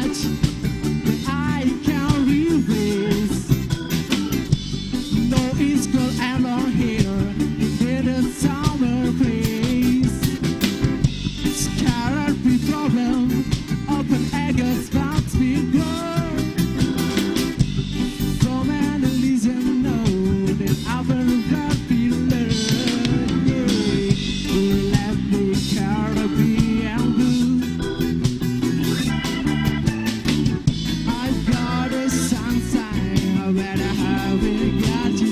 much. I can't. Obrigado.